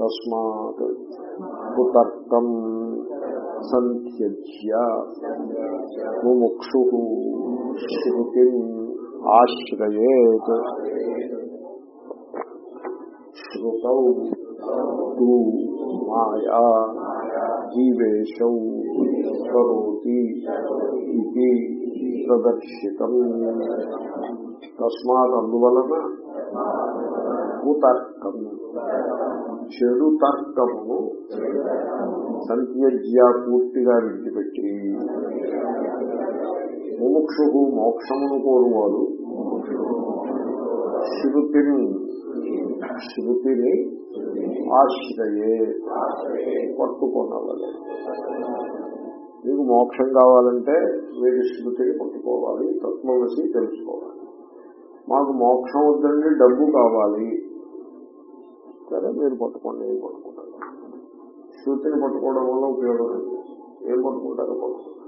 తస్మాత్ కుతర్కం సంత్యజ్య ముముక్షు శృతి ఆశ్రయేత్ శ్రుతౌ తు మాయా జీవేశౌ కరోతి ఇది ప్రదర్శితం తస్మాత్ అందువలన కుతర్కం చెడు తర్కము సంత్యజ్య పూర్తిగా విడిచిపెట్టి ముముక్షు మోక్షమును కోరువాడు. శృతిని శృతిని ఆశ్రయే పట్టుకొనవలే. మీకు మోక్షం కావాలంటే మీరు శృతిని పట్టుకోవాలి తత్వమసి తెలుసుకోవాలి. మాకు మోక్షం వద్దండి డబ్బు కావాలి. సరే మీరు పట్టుకోండి ఏం పట్టుకుంటారు? శృతిని పట్టుకోవడం వల్ల ఉపయోగం ఏం పట్టుకుంటారో పట్టుకుంటారు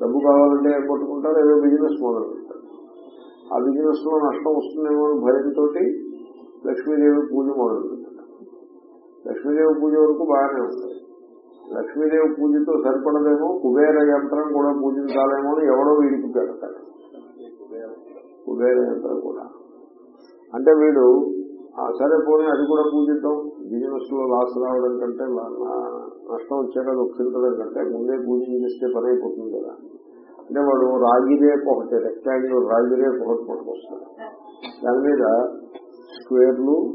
డబ్బు కావాలంటే ఏం పట్టుకుంటారు? ఏదో బిజినెస్ మొదలు పెడతారు ఆ బిజినెస్లో నష్టం వస్తుందేమో అని భయంతో లక్ష్మీదేవి పూజ మొదలు పెట్టారు లక్ష్మీదేవి పూజ వరకు బాగానే ఉంటుంది లక్ష్మీదేవి పూజతో సరిపడదేమో కుబేర యంత్రం కూడా పూజించాలేమో అని ఎవడో వీడికి పెడతాడు. కుబేర యంత్రం కూడా. అంటే వీడు సరే పోనీ అది కూడా పూజిద్దాం. బిజినెస్లో లాస్ రావడం కంటే లా- నష్టం వచ్చాక దుఃఖించడం కంటే ముందే పూజించేస్తే పని అయిపోతుంది కదా. అంటే వాడు రాగి రేపు ఒకటి రెక్టాంగిల్ రాగి రేపు ఒకటి పట్టుకొస్తాడు దాని మీద స్క్వేర్లు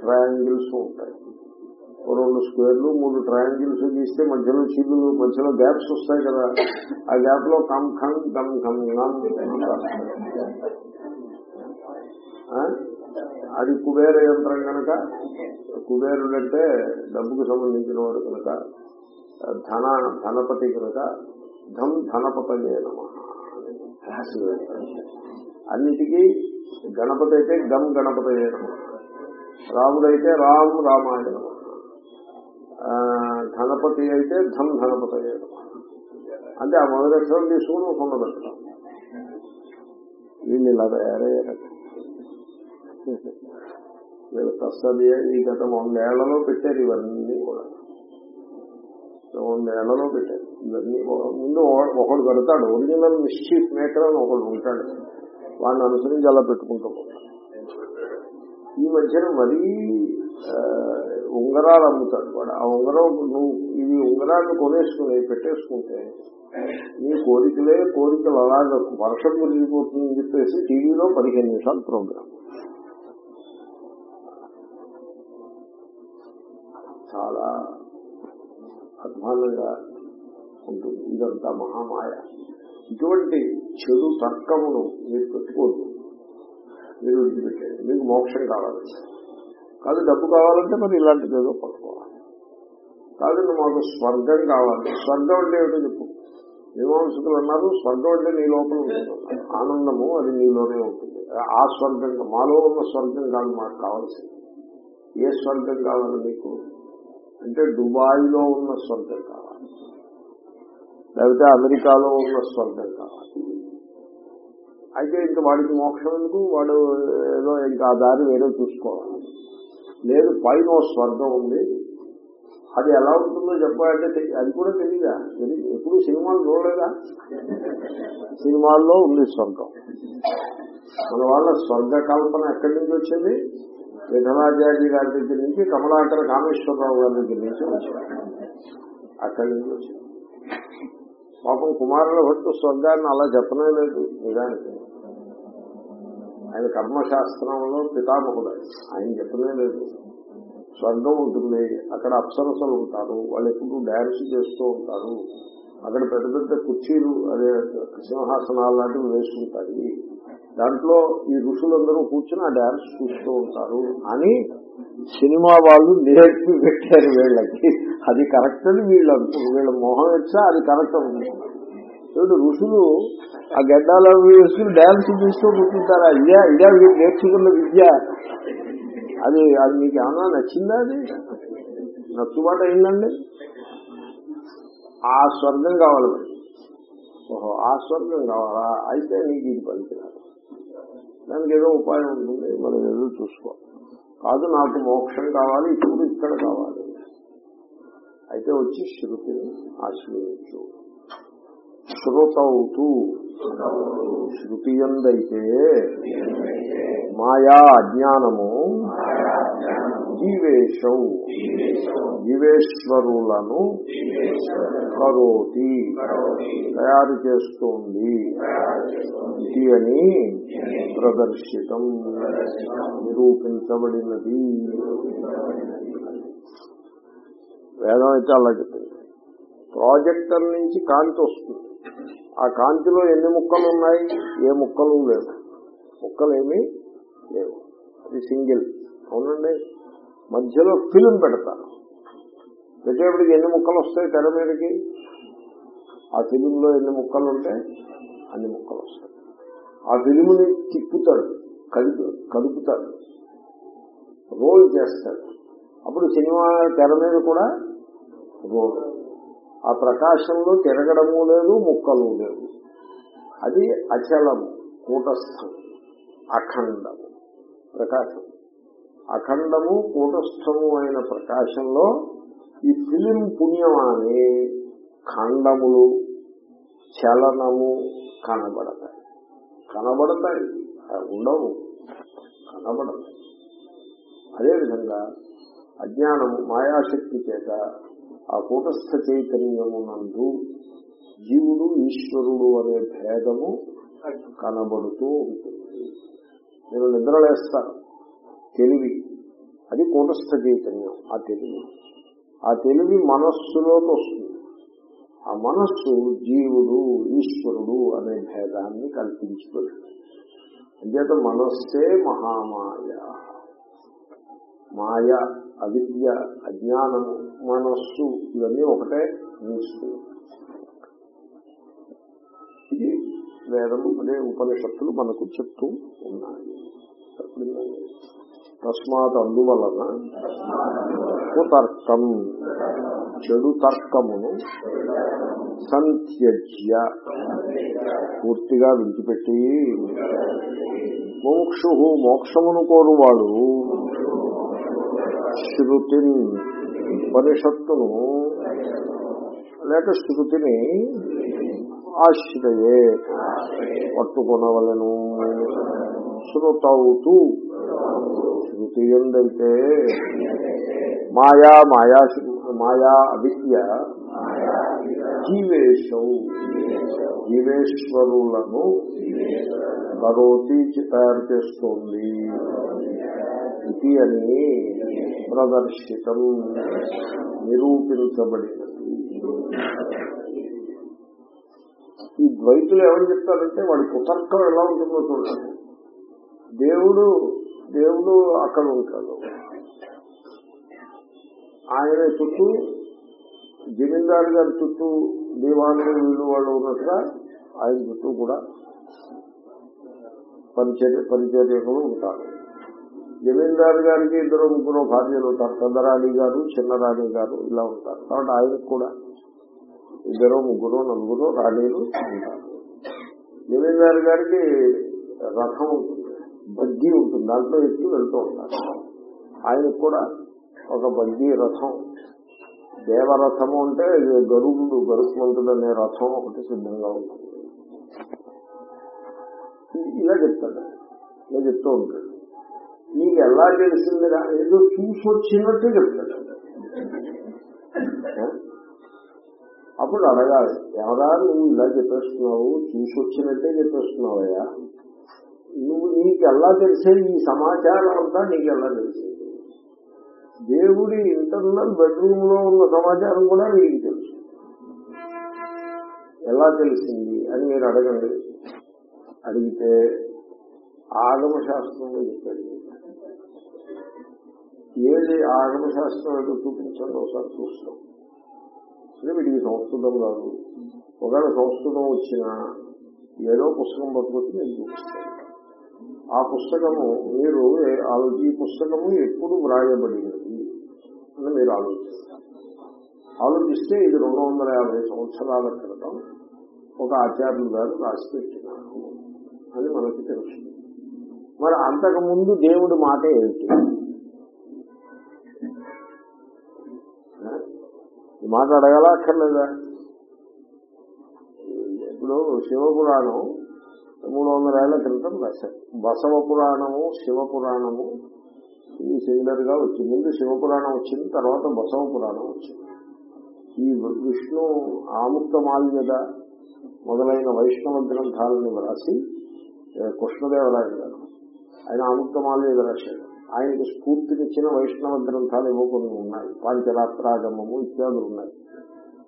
ట్రయాంగిల్స్ ఉంటాయి. రెండు స్క్వేర్లు మూడు ట్రయాంగిల్స్ తీస్తే మధ్యలో చిల్లులు మధ్యలో గ్యాప్స్ వస్తాయి కదా. ఆ గ్యాప్లో కమ్ ఖమ్ గమ్ ఖమ్ గమ్ అది కుబేర యంత్రం కనుక కుబేరుడు అంటే డబ్బుకు సంబంధించిన వాడు కనుక ధన ధనపతి కనుక ధం ధనపతయే నమ. అన్నిటికీ గణపతి అయితే గమ్ గణపతి నమ. రాముడైతే రామ్ రామాయ నమ. ధనపతి అయితే ధమ్ ధనపతి నమ. అంటే ఆ మొదలక్షరం తీసుకుని కొండ పెట్టడం వీళ్ళు ఇలా తయారయ్యారు వీళ్ళు కస్తది ఈ గత వందేళ్ళలో పెట్టారు ఇవన్నీ కూడా. వందేళ్ళలో పెట్టారు. ఇవన్నీ ముందు ఒకడు పెడతాడు. ఒరిజినల్ మిస్చీఫ్ మేకర్ అని ఒకడు ఉంటాడు. వాడిని అనుసరించి అలా పెట్టుకుంటూ ఈ మధ్యన మరీ ఉంగరాలు అమ్ముతాడు వాడు. ఆ ఉంగరం నువ్వు ఇది ఉంగరాన్ని కొనేసుకుని పెట్టేసుకుంటే నీ కోరికలే కోరికలు అలాగే వర్షం మురిగిపోతుందని చెప్పేసి టీవీలో పదిహేను నిమిషాలు ప్రోగ్రాం చాలా అధ్వానంగా ఉంటుంది. ఇదంతా మహామాయ. ఇటువంటి చెడు తర్కమును మీరు పెట్టుకోవద్దు. మీరు విడిచిపెట్టండి మీకు మోక్షం కావాలి. కాదు డబ్బు కావాలంటే మరి ఇలాంటిది ఏదో పట్టుకోవాలి. కాదండి మాకు స్వర్గం కావాలి. స్వర్గం అంటే ఏమిటో చెప్పు. మీమాంసకులు అన్నారు స్వర్గం అంటే నీ లోపల ఉంటుంది. ఆనందము అది నీలోనే ఉంటుంది. ఆ స్వర్గం మాలో ఉన్న స్వర్గం కాదు మాకు కావాల్సింది. ఏ స్వర్గం కావాలి మీకు అంటే దుబాయ్లో ఉన్న స్వర్గం కావాలి. లేకపోతే అమెరికాలో ఉన్న స్వర్గం కావాలి. అయితే ఇంకా వాడికి మోక్షం ఎందుకు? వాడు ఏదో ఇంకా ఆ దారి వేరే చూసుకోవాలి. లేదు పైన స్వర్గం ఉంది. అది ఎలా ఉంటుందో చెప్పాలంటే అది కూడా తెలియదా తెలియదు ఎప్పుడు సినిమాలు చూడలేదా? సినిమాల్లో ఉంది స్వర్గం. మన వాళ్ళ స్వర్గ కల్పన ఎక్కడి నుంచి వచ్చింది? విఠలాచార్య గారి దగ్గర నుంచి కమలాకర కామేశ్వరరావు గారి దగ్గర నుంచి వచ్చాడు అక్కడి నుంచి వచ్చింది పాపం కుమారుల భట్టు స్వర్గాన్ని అలా చెప్పనే లేదు నిజానికి. ఆయన కర్మశాస్త్రంలో పితామహుడు. ఆయన. చెప్పనే లేదు. స్వర్గం ఉంటుంది అక్కడ అప్సరసలు ఉంటారు వాళ్ళు ఎప్పుడు డాన్స్ చేస్తూ ఉంటారు. అక్కడ పెద్ద పెద్ద కుర్చీలు అదే సింహాసనాలు లాంటివి వేసుకుంటాయి. దాంట్లో ఈ ఋషులందరూ కూర్చుని ఆ డ్యాన్స్ చూస్తూ ఉంటారు. అని సినిమా వాళ్ళు నేర్పి పెట్టారు వీళ్ళకి. అది కరెక్ట్ అని వీళ్ళు అనుకున్నారు వీళ్ళ మొహం వచ్చా అది కరెక్ట్ అనుకుంటున్నారు ఋషులు ఆ గడ్డాల వేసుకుని డ్యాన్స్ చూస్తూ కూర్చుంటారా? ఇదే ఇదే మీరు నేర్చుకున్న విద్య. అది అది మీకు ఏమన్నా నచ్చిందా అది? నచ్చుబాటు అయిందండి? ఆ స్వర్గం కావాలి ఓహో ఆ స్వర్గం కావాలా? అయితే నీకు ఇది పలికినారు దానికి ఏదో ఉపాయం ఉంటుంది మనం ఏదో చూసుకో కాదు నాకు మోక్షం కావాలి ఇప్పుడు ఇక్కడ కావాలి. అయితే వచ్చి శృతిని ఆశ్రయించు. శ్రుతవుతూ శృతి ఎందైతే మాయా అజ్ఞానము జీవేశౌ. జీవేశ్వరులను కరోతి. తయారు చేస్తోంది ఇది అని ప్రదర్శితం. నిరూపించబడినది. వేదం అయితే అలా చెప్పింది. ప్రాజెక్టర్ నుంచి కాంతి వస్తుంది. ఆ కాంతిలో ఎన్ని ముక్కలు ఉన్నాయి ఏ ముక్కలు లేవు. ముక్కలేమీ లేవు. అది సింగిల్. అవునండి? మధ్యలో ఫిల్మ్ పెడతారు. పెట్టేప్పటికి ఎన్ని ముక్కలు వస్తాయి తెర మీదకి? ఆ ఫిలింలో ఎన్ని ముక్కలు ఉంటే అన్ని ముక్కలు వస్తాయి ఆ ఫిలింని తిప్పుతాడు. కలుపు కలుపుతాడు రోల్ చేస్తాడు. అప్పుడు సినిమా తెర మీద కూడా రోల్. ఆ ప్రకాశంలో తిరగడము లేదు ముక్కలు లేవు. అది అచలము కూటస్థం అఖండము ప్రకాశం. అఖండము కూటస్థము అయిన ప్రకాశంలో ఈ ఫిలిం పుణ్యమాని ఖండములు చలనము కనబడతాయి. కనబడతాయి ఉండవు కనబడతాయి. అదేవిధంగా అజ్ఞానము మాయాశక్తి చేత ఆ కూటస్థ చైతన్యమునందు జీవుడు ఈశ్వరుడు అనే భేదము కనబడుతూ ఉంటుంది. నేను నిద్రలేస్తాను తెలివి. అది కూటస్థ చైతన్యం ఆ తెలివి. ఆ తెలివి మనస్సులోకి వస్తుంది. ఆ మనస్సు జీవుడు ఈశ్వరుడు అనే భేదాన్ని కల్పించి పెడుతుంది అంచేత మనస్సే మహామాయ. మాయ అవిద్య అజ్ఞానము మనస్సు ఇవన్నీ ఒకటే నిలుస్తుంది ఇది వేదము అనే ఉపనిషత్తులు మనకు చెప్తూ ఉన్నాయి. తస్మాత్ అందువలన కుతర్కం చెడు తర్కమును సంత్యజ్య. పూర్తిగా విడిచిపెట్టి మోక్షు మోక్షమును కోరువాడు శృతిని ఉపనిషత్తును లేక శృతిని ఆశ్రయే పట్టుకొనవలను. శృతవుతూ శృతి ఎందైతే మాయా మాయా మాయా అవిద్య జీవేశం. జీవేశ్వరులను కరోతి తయారు చేస్తోంది. ఇది అని ప్రదర్శితం నిరూపించబడినది. ఈ ద్వైతులు ఏమని చెప్తారంటే వాడి కుతర్కం ఎలా ఉంటుందో చూడండి. దేవుడు దేవుడు అక్కడ ఉంటాడు. ఆయన చుట్టూ జమీందారు గారి చుట్టూ దీవాను వీళ్ళు వాళ్ళు ఉన్నట్టుగా ఆయన చుట్టూ కూడా పరిచర్య పరిచర్యకులు ఉంటారు. జమీందారు గారికి ఇద్దరు ముగ్గురు భార్యలు ఉంటారు పెద్దరాణి గారు చిన్నరాణి గారు ఇలా ఉంటారు. కాబట్టి ఆయనకు కూడా ఇద్దరు ముగ్గురు నలుగురు రాణీలు ఉంటారు. జమీందారు గారికి రథం ఉంటుంది. బగ్గి ఉంటుంది. దాంట్లో ఎక్కి వెళ్తూ ఉంటారు. ఆయనకు కూడా ఒక బగ్గి రథం. దేవరథము అంటే గరుడు గరుత్మంతుడు అనే రథం ఒకటి సిద్ధంగా ఉంటుంది. ఇలా చెప్తాడు. ఇలా చెప్తూ ఉంటాడు. నీకు ఎలా తెలిసిందిరా ఏదో చూసి వచ్చినట్టు చెప్తాడు. అప్పుడు అడగాలి ఎవరా నువ్వు ఇలా చెప్పేస్తున్నావు? చూసి వచ్చినట్టే చెప్పేస్తున్నావయ్యా? నువ్వు నీకు ఎలా తెలిసే ఈ సమాచారం అంతా నీకు ఎలా తెలిసింది? దేవుడి ఇంటర్నల్ బెడ్రూమ్లో ఉన్న సమాచారం కూడా నీకు తెలుసు. ఎలా తెలిసింది? అని మీరు అడగండి. అడిగితే ఆగమ శాస్త్రంలో చెప్పాడు. ఏది ఆగమ శాస్త్రం ఏదో చూపించండి ఒకసారి చూస్తాం. అంటే వీడికి సంస్కృతం కాదు. ఒకవేళ సంస్కృతం వచ్చినా ఏదో పుస్తకం పట్టుకొచ్చి నేను చూపిస్తాను. ఆ పుస్తకము మీరు ఈ పుస్తకము ఎప్పుడు వ్రాయబడినది అని మీరు ఆలోచిస్తారు. ఆలోచిస్తే ఇది రెండు వందల యాభై సంవత్సరాల క్రితం ఒక ఆచార్యులు గారు రాసి పెట్టినారు. అని మనకి తెలుస్తుంది మరి అంతకుముందు దేవుడి మాట ఏమిటి? మాట అడగలా అక్కర్లేదా ఇప్పుడు శివపురాణం మూడు వందల ఏళ్ళ క్రితం రాశారు. బసవ పురాణము శివ పురాణము ఇది సిమిలర్గా వచ్చింది. ముందు శివపురాణం వచ్చింది తర్వాత బసవ పురాణం వచ్చింది. ఈ విష్ణు ఆముక్త మాల్యద మొదలైన వైష్ణవ గ్రంథాలను వ్రాసి కృష్ణదేవరాయ గారు ఆయన ఆముక్త మాల్యద రాశాడు ఆయనకి స్ఫూర్తినిచ్చిన వైష్ణవ గ్రంథాలు ఏవో కొన్ని ఉన్నాయి. పాంచరాత్రాగమము ఇత్యాదులు ఉన్నాయి.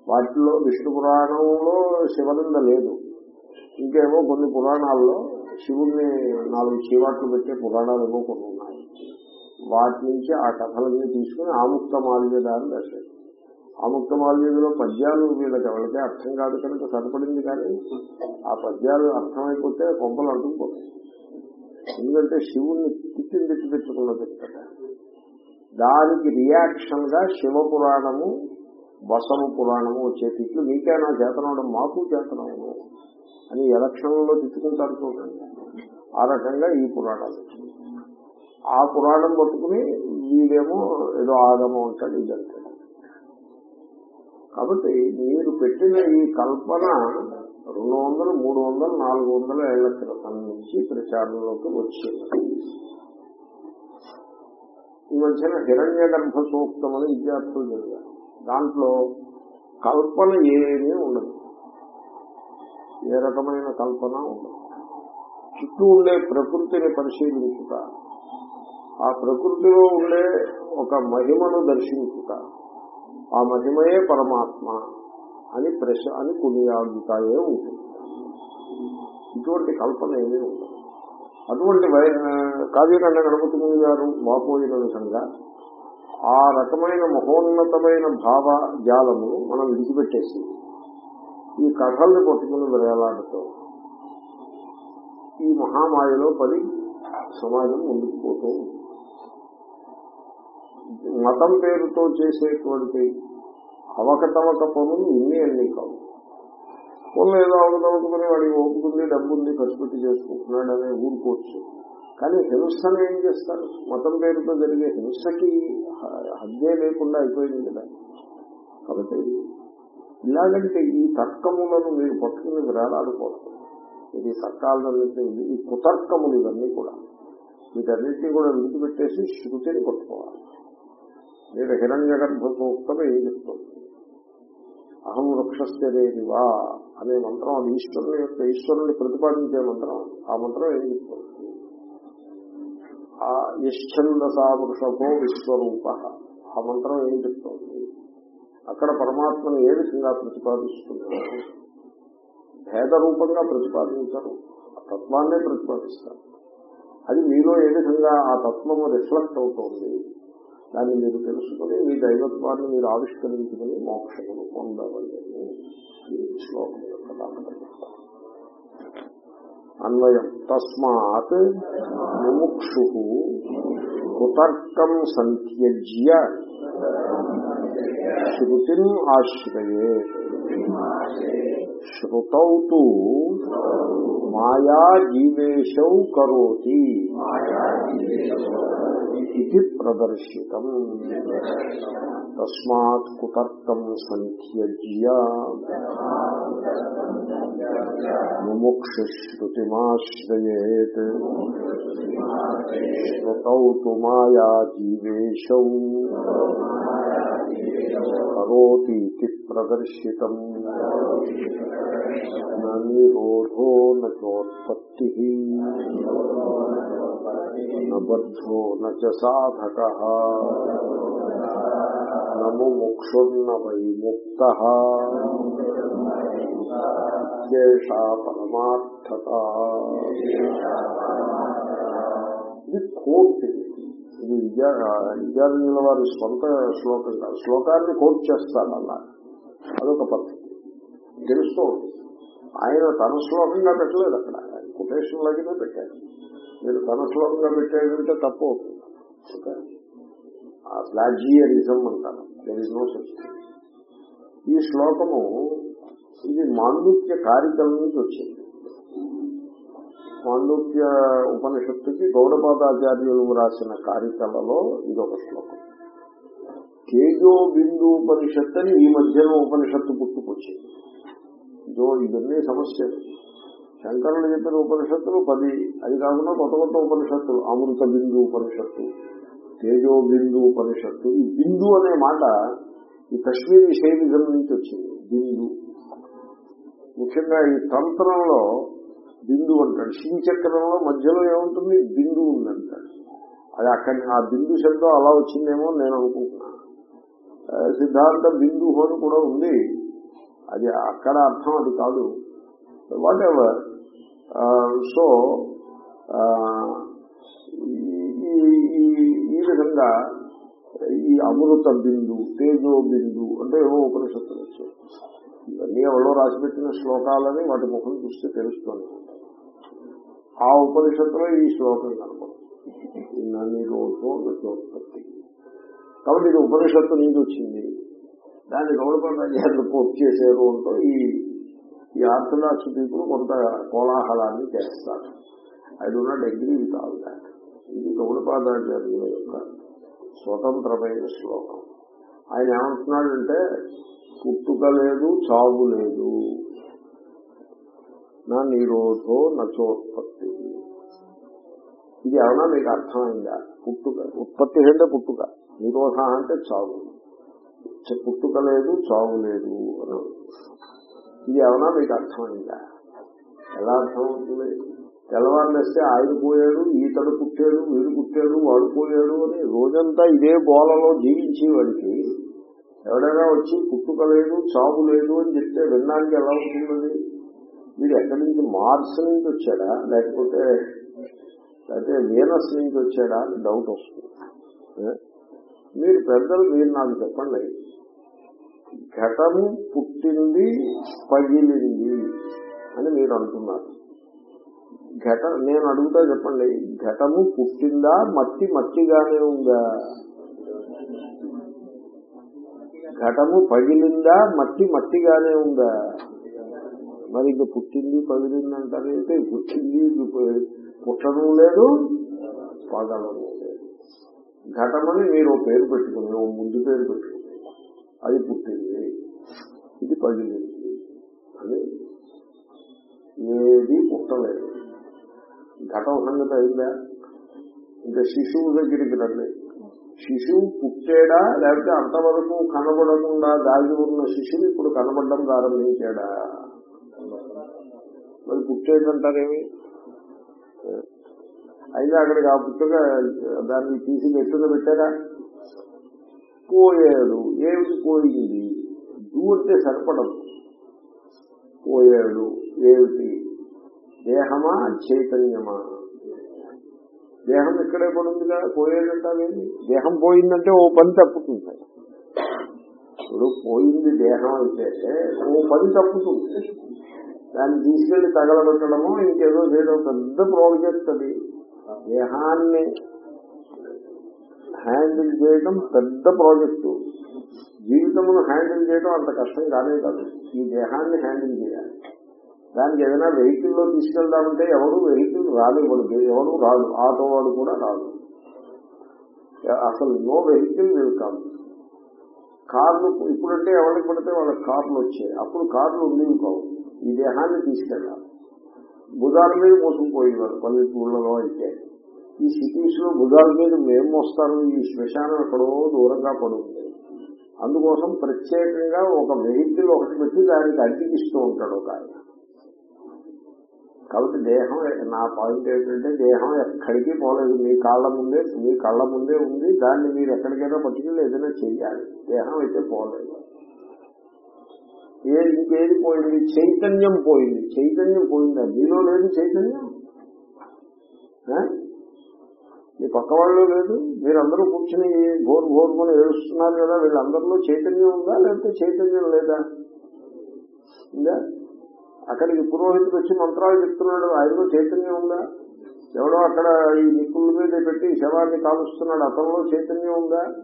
వాటిలో విష్ణు పురాణంలో శివలింద లేదు. ఇంకేమో కొన్ని పురాణాల్లో శివుణ్ణి నాలుగు చీవాట్లు పెట్టే పురాణాలు ఏమో కొన్ని ఉన్నాయి. వాటి నుంచి ఆ కథలన్నీ తీసుకుని ఆముక్త మాల్యదాన్ని అని ఆముక్త మాల్యదలో పద్యాలు వీళ్ళకి ఎవరికే అర్థం కాదు కనుక సరిపడింది కానీ ఆ పద్యాలు అర్థమైపోతే కొంపలు అంటుకుపోతాయి. ఎందుకంటే శివుణ్ణి తిట్టిని తిట్టి తెచ్చుకున్న దానికి రియాక్షన్గా శివ పురాణము బసవ పురాణము వచ్చే తిట్లు మీకే నా చేతనవడం? మాకు చేతనవను అని ఎలక్షన్లలో తిట్టుకుంటారు చూడండి. ఆ రకంగా ఈ పురాణాలు. ఆ పురాణం పట్టుకుని వీడేమో ఏదో ఆగమం అంటాడు ఇదంటాడు కాబట్టి మీరు పెట్టిన ఈ కల్పన రెండు వందలు మూడు వందలు నాలుగు వందల ఏళ్ళ క్రితం నుంచి ప్రచారంలోకి వచ్చింది. ఈ మధ్యన హిరణ్య గర్భ సూక్తం అని విద్యార్థులు జరిగారు. దాంట్లో కల్పన ఏమీ ఉండదు. ఏ రకమైన కల్పన ఉండదు. చుట్టూ ఉండే ప్రకృతిని పరిశీలించుట ఆ ప్రకృతిలో ఉండే ఒక మహిమను దర్శించుట ఆ మహిమయే పరమాత్మ అని ప్రశ అని కొనియాడుతాయే ఉంటుంది. ఇటువంటి కల్పన ఏమీ ఉండదు. అటువంటి కావ్యకండ గణపతి ముని గారు మాపోయిన విధంగా ఆ రకమైన మహోన్నతమైన భావ జాలము మనం విడిచిపెట్టేసి ఈ కథల్ని పట్టుకుని విరయాలాడుతూ ఈ మహామాయలో పడి సమాజం ముందుకు పోతూ మతం పేరుతో చేసేటువంటి అవకతవక పనులు ఇన్ని అన్ని కావు. పనులు ఏదో అవకతవకని వాడికి ఓపుకుంది డబ్బుంది ఖర్చు పెట్టి చేసుకుంటున్నాడు అనే ఊరుకోవచ్చు కానీ హింసను ఏం చేస్తారు? మతం పేరుతో జరిగే హింసకి హద్దే లేకుండా అయిపోయింది కదా. కాబట్టి ఇలాగంటే ఈ తర్కములను మీరు పట్టుకుని విరాళాడుకోవడం ఇది తర్కాలన్నింటినీ ఈ కుతర్కములు ఇవన్నీ కూడా. వీటన్నింటినీ కూడా విడిచిపెట్టేసి శృతిని పట్టుకోవాలి మీరు హిరణ్య గర్భ సూక్తం ఏం చెప్తుంది? అహం వృక్షస్థిరేదివా అనే మంత్రం అది ఈశ్వరుని యొక్క ఈశ్వరుని ప్రతిపాదించే మంత్రం. ఆ మంత్రం ఏం చెప్తుంది? ఆ యశ్చందసా వృషభో విశ్వరూప. ఆ మంత్రం ఏం చెప్తోంది? అక్కడ పరమాత్మను ఏ విధంగా ప్రతిపాదిస్తున్నారు? భేద రూపంగా ప్రతిపాదించరు. ఆ తత్వాన్నే ప్రతిపాదిస్తారు. అది మీలో ఏ విధంగా ఆ తత్వము రిఫ్లెక్ట్ అవుతోంది? దాన్ని మీరు తెలుసుకుని మీ దైవత్వాన్ని మీరు ఆవిష్కరించుకుని మోక్షమును పొందవలేము ఈ శ్లోకం యొక్క అన్వయం. తస్మాత్ ముముక్షు కుతర్కం సంత్యజ్య శృతిం ఆశ్రయే. శ్రుతౌ తు మాయా జీవేశౌ కరోతి. ఇది ప్రదర్శితం తస్మాత్ కుతర్కం సంత్యజ్య ముముక్షుశ్రుతిమాశ్రయేత్ శ్రుతౌ తు మాయా జీవేశౌ కరోతీతి ప్రదర్శితం నిరోధో నోత్పత్తి నబద్ధో నచ సాధక నము ముక్షుర్న వై ముక్త శేషా పరమార్థత. ఇది కోర్ట్. ఇది ఇది వారి స్వంత శ్లోకం కాదు. శ్లోకాన్ని కోట్ చేస్తాడు అలా అదొక పద్ధతి. తెలుస్తూ ఆయన తన శ్లోకంగా పెట్టలేదు అక్కడ. కొటేషన్ లాగానే పెట్టారు మీరు తన శ్లోకంగా పెట్టేదంటే తప్పు అవుతుంది. ఓకే. ఆ ప్లాజియరిజం అంటారు. దెర్ ఇస్ నో సచ్ ఈ శ్లోకము ఇది మాండుక్య కారికల నుంచి వచ్చింది. మాండూక్య ఉపనిషత్తుకి గౌడపాదాచార్యులు రాసిన కారికలలో ఇది ఒక శ్లోకం. తేజో బిందు ఉపనిషత్తు అని ఈ మధ్యలో ఉపనిషత్తు పుట్టుకొచ్చింది. ఇదో ఇవన్నీ సమస్యలు శంకరులు చెప్పిన ఉపనిషత్తులు పది అది కాకుండా కొత్త కొత్త ఉపనిషత్తులు అమృత బిందు ఉపనిషత్తు తేజో బిందు ఉపనిషత్తు ఈ బిందు అనే మాట ఈ కశ్మీరీ శైలిజం నుంచి వచ్చింది. బిందు. ముఖ్యంగా ఈ తంత్రంలో బిందు అంటాడు. శివచక్రంలో మధ్యలో ఏముంటుంది? బిందు ఉందంటాడు. అది అక్కడ ఆ బిందు శబ్దం అలా వచ్చిందేమో నేను అనుకుంటున్నాను సిద్ధాంత బిందు హోని కూడా ఉంది. అది అక్కడ అర్థం అది కాదు. వాట్ ఎవర్ సో ఈ విధంగా ఈ అమృత బిందు తేజో బిందు అంటే ఏవో ఉపనిషత్తులు వచ్చాయి. ఇవన్నీ ఎవరో రాసిపెట్టిన శ్లోకాలని వాటి ముఖం చూస్తే తెలుస్తుంది. ఆ ఉపనిషత్తులో ఈ శ్లోకం కనపడుతుంది. రోజు కాబట్టి ఇది ఉపనిషత్తు నుంచి వచ్చింది. దాన్ని గౌరవరాజ్యాలు పూర్తి చేశారు అంటూ ఈ ఈ ఆర్థడాక్స్ పీపుల్ కొంత కోలాహలాన్ని చేస్తారు. I do not agree with all that ఇది గౌడపాదాచార్యుల యొక్క స్వతంత్రమైన శ్లోకం. ఆయన ఏమంటున్నాడంటే పుట్టుక లేదు చావు లేదు. నా నిరోధో నచోత్పత్తి. ఇది ఏమన్నా మీకు అర్థమైందా? పుట్టుక ఉత్పత్తి అంటే పుట్టుక. నిరోధ అంటే చావు. పుట్టుక లేదు చావు లేదు అని. ఇది ఏమన్నా మీకు అర్థమైందా? ఎలా అర్థమవుతుంది? తెల్లవారులేస్తే ఆయన పోయాడు ఈతడు పుట్టాడు వీడు పుట్టాడు వాడు పోయాడు అని రోజంతా ఇదే గోలలో జీవించేవాడికి ఎవడైనా వచ్చి పుట్టుక లేదు చావు లేదు అని చెప్తే వినడానికి ఎలా ఉంటుందండి? వీడు ఎక్కడి నుంచి? మార్స్ నుంచి వచ్చాడా? లేకపోతే లేకపోతే వీనస్ నుంచి వచ్చాడా అని డౌట్ వస్తుంది. మీరు పెద్దలు మీరు నాకు చెప్పండి. ఘటము పుట్టింది పగిలింది అని మీరు అంటున్నారు. ఘట నేను అడుగుతా చెప్పండి ఘటము పుట్టిందా మట్టి మట్టిగానే ఉందా? ఘటము పగిలిందా మట్టి మట్టిగానే ఉందా? మరి ఇంకా పుట్టింది పగిలింది అంటారైతే పుట్టింది పుట్టడం లేదు పగలడం లేదు. ఘటమని మీరు పేరు పెట్టుకుని ఓ ముందు పేరు పెట్టుకుని అది పుట్టింది ఇది పగిలింది అని ఏది పుట్టలేదు. ఘటం సంగతి అయిందా? ఇంకా శిశువు దగ్గరికి రండి. శిశువు పుట్టాడా లేకపోతే అంతవరకు కనబడకుండా దాగి ఉన్న శిశువు ఇప్పుడు కనబడడం ప్రారంభించాడా? మరి పుట్టేటంటారేమి అయితే అక్కడికి ఆ పుట్టుక దాన్ని తీసి నెట్టుగా పెట్టారా పోయాడు. ఏమిటి పోయింది? దూ అంటే సరిపడదు. పోయాడు. ఏమిటి? దేహమా చైతన్యమా? దేహం ఇక్కడే పడుంది కదా పోయేదంటావేమి దేహం పోయిందంటే ఓ పని తప్పుతుంది ఇప్పుడు పోయింది దేహం అయితే ఓ పని తప్పుతుంది. దాన్ని తీసుకెళ్ళి తగలబెట్టడము ఇంకేదో చేయడం పెద్ద ప్రాజెక్ట్ అది. దేహాన్ని హ్యాండిల్ చేయడం పెద్ద ప్రాజెక్టు. జీవితమును హ్యాండిల్ చేయడం అంత కష్టం కానే కాదు. ఈ దేహాన్ని హ్యాండిల్ చేయడం దానికి ఏదైనా వెహికల్లో తీసుకెళ్దామంటే ఎవరు వెహికల్ రానివ్వడు ఎవరు రాదు. ఆటో వాడు కూడా రాదు. అసలు నో వెహికల్ వెల్కమ్. కార్లు ఇప్పుడంటే ఎవరికి పడితే వాళ్ళకి కార్లు వచ్చాయి. అప్పుడు కార్లు ఉండేవి కావు ఈ దేహాన్ని తీసుకెళ్ళాలి. భుజాల మీద మోసుకుపోయేవారు పల్లెటూళ్ళలో అయితే ఈ సిటీస్లో భుజాల మీద మేము వస్తారు ఈ శ్మశానం ఎక్కడో దూరంగా పడుతుంది. అందుకోసం ప్రత్యేకంగా ఒక వెహికల్ ఒకటి పెట్టి దానికి అడ్డికిస్తూ ఉంటాడు ఒక ఆయన. కాబట్టి దేహం నా పాయింట్ ఏంటంటే దేహం ఎక్కడికి పోలేదు. మీ కాళ్ళ ముందే మీ కళ్ళ ముందే ఉంది. దాన్ని మీరు ఎక్కడికైనా పట్టుకెళ్ళి ఏదైనా చెయ్యాలి. దేహం అయితే పోలేదు. ఏది ఇంకేది పోయింది? చైతన్యం పోయింది. చైతన్యం పోయిందా? మీలో లేదు చైతన్యం? మీ పక్క వాళ్ళు లేదు? మీరందరూ కూర్చుని గోరు గోరుమని ఏడుస్తున్నారు కదా వీళ్ళందరిలో చైతన్యం ఉందా? లేకపోతే చైతన్యం లేదా? ఉందా? అక్కడికి పురోహితుడు వచ్చి మంత్రాలు చెప్తున్నాడు ఆయనలో చైతన్యం ఉందా? ఎవడో అక్కడ ఈ నిప్పుల మీద పెట్టి శవాన్ని కాలుస్తున్నాడు అతనిలో చైతన్యం ఉందా?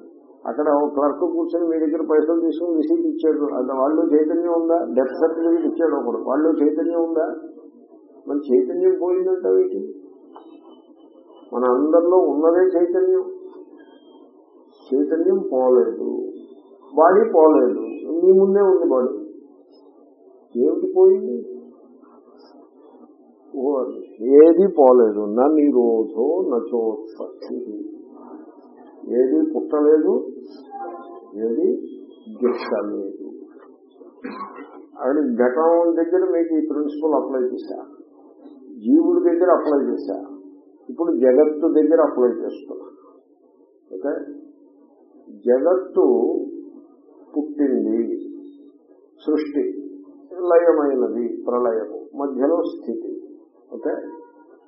అక్కడ క్లర్క్ కూర్చొని మీ దగ్గర పైసలు తీసుకుని రిసీట్ ఇచ్చాడు అది వాళ్ళు చైతన్యం ఉందా? డెత్ సర్టిఫికేట్ ఇచ్చాడు ఒకడు వాళ్ళు చైతన్యం ఉందా? మరి చైతన్యం పోయిందంట వీటి. మన అందరిలో ఉన్నదే చైతన్యం. చైతన్యం పోలేదు. బాడీ పోలేదు. నీ ముందే ఉంది బాడీ ఏమిటి పోయింది? ఏది పోలేదు. నా నిరోధో నచోత్పత్తి ఏది పుట్టలేదు ఏది గిట్టలేదు. అక్కడ ఘటం దగ్గర మీకు ఈ ప్రిన్సిపల్ అప్లై చేశా. జీవుడి దగ్గర అప్లై చేశా. ఇప్పుడు జగత్తు దగ్గర అప్లై చేస్తున్నా. ఓకే? జగత్తు పుట్టింది సృష్టి లయమైనది ప్రళయము మధ్యలో స్థితి. ఓకే?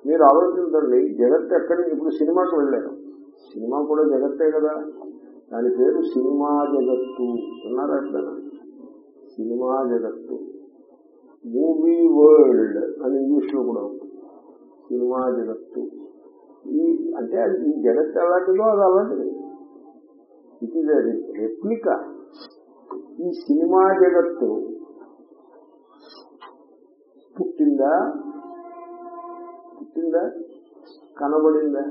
మీరు ఆలోచించండి జగత్ ఎక్కడి ఇప్పుడు సినిమాకి వెళ్ళారు. సినిమా కూడా జగత్తే కదా. దాని పేరు సినిమా జగత్తు. అన్నారు అట్లా సినిమా జగత్తు. మూవీ వరల్డ్ అని ఇంగ్లీష్లో కూడా ఉంటుంది సినిమా జగత్తు. ఈ అంటే అది ఈ జగత్ ఎలాంటిదో అది అలాంటిది. ఇట్ ఈజ్ రెప్లిక ఈ సినిమా జగత్తు పుట్టిందా పుట్టిందా కనబడిందా?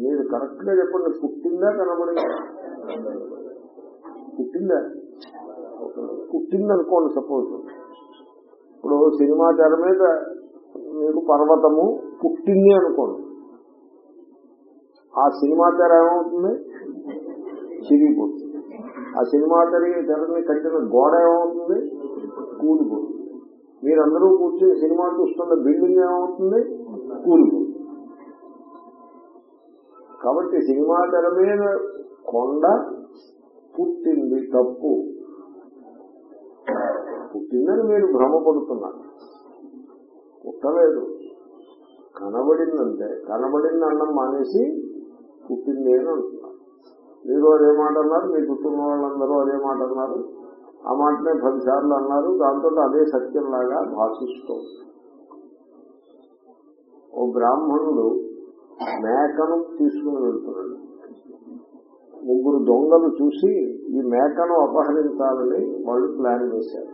మీరు కరెక్ట్గా చెప్పండి. పుట్టిందా కనబడిందా? పుట్టిందా? పుట్టిందనుకోండి సపోజ్. ఇప్పుడు సినిమా తెర మీద మీకు పర్వతము పుట్టింది అనుకోండి. ఆ సినిమా తెర ఏమవుతుంది? చిరిగిపోతుంది. ఆ సినిమా తెర తెరని కట్టిన గోడ ఏమవుతుంది? కూలిపోతుంది. మీరందరూ కూర్చొని సినిమా చూస్తున్న బిల్డింగ్ ఏమవుతుంది? కూలిపోతుంది. కాబట్టి సినిమా తెర మీద కొండ పుట్టింది తప్పు. పుట్టిందని మీరు భ్రమపడుతున్నారు. పుట్టలేదు. కనబడిందంటే కనబడింది అన్నం మానేసి పుట్టింది అని అంటున్నారు. మీరు అదే మాట అన్నారు మీ చుట్టూ వాళ్ళందరూ అదే మాట అన్నారు. ఆ మాటనే పదిసార్లు అన్నారు. దాంతో అదే సత్యంలాగా భాషిస్తూ. ఓ బ్రాహ్మణుడు మేకను తీసుకుని వెళ్తున్నాడు. ముగ్గురు దొంగలు చూసి ఈ మేకను అపహరించాలని వాళ్ళు ప్లాన్ చేశారు.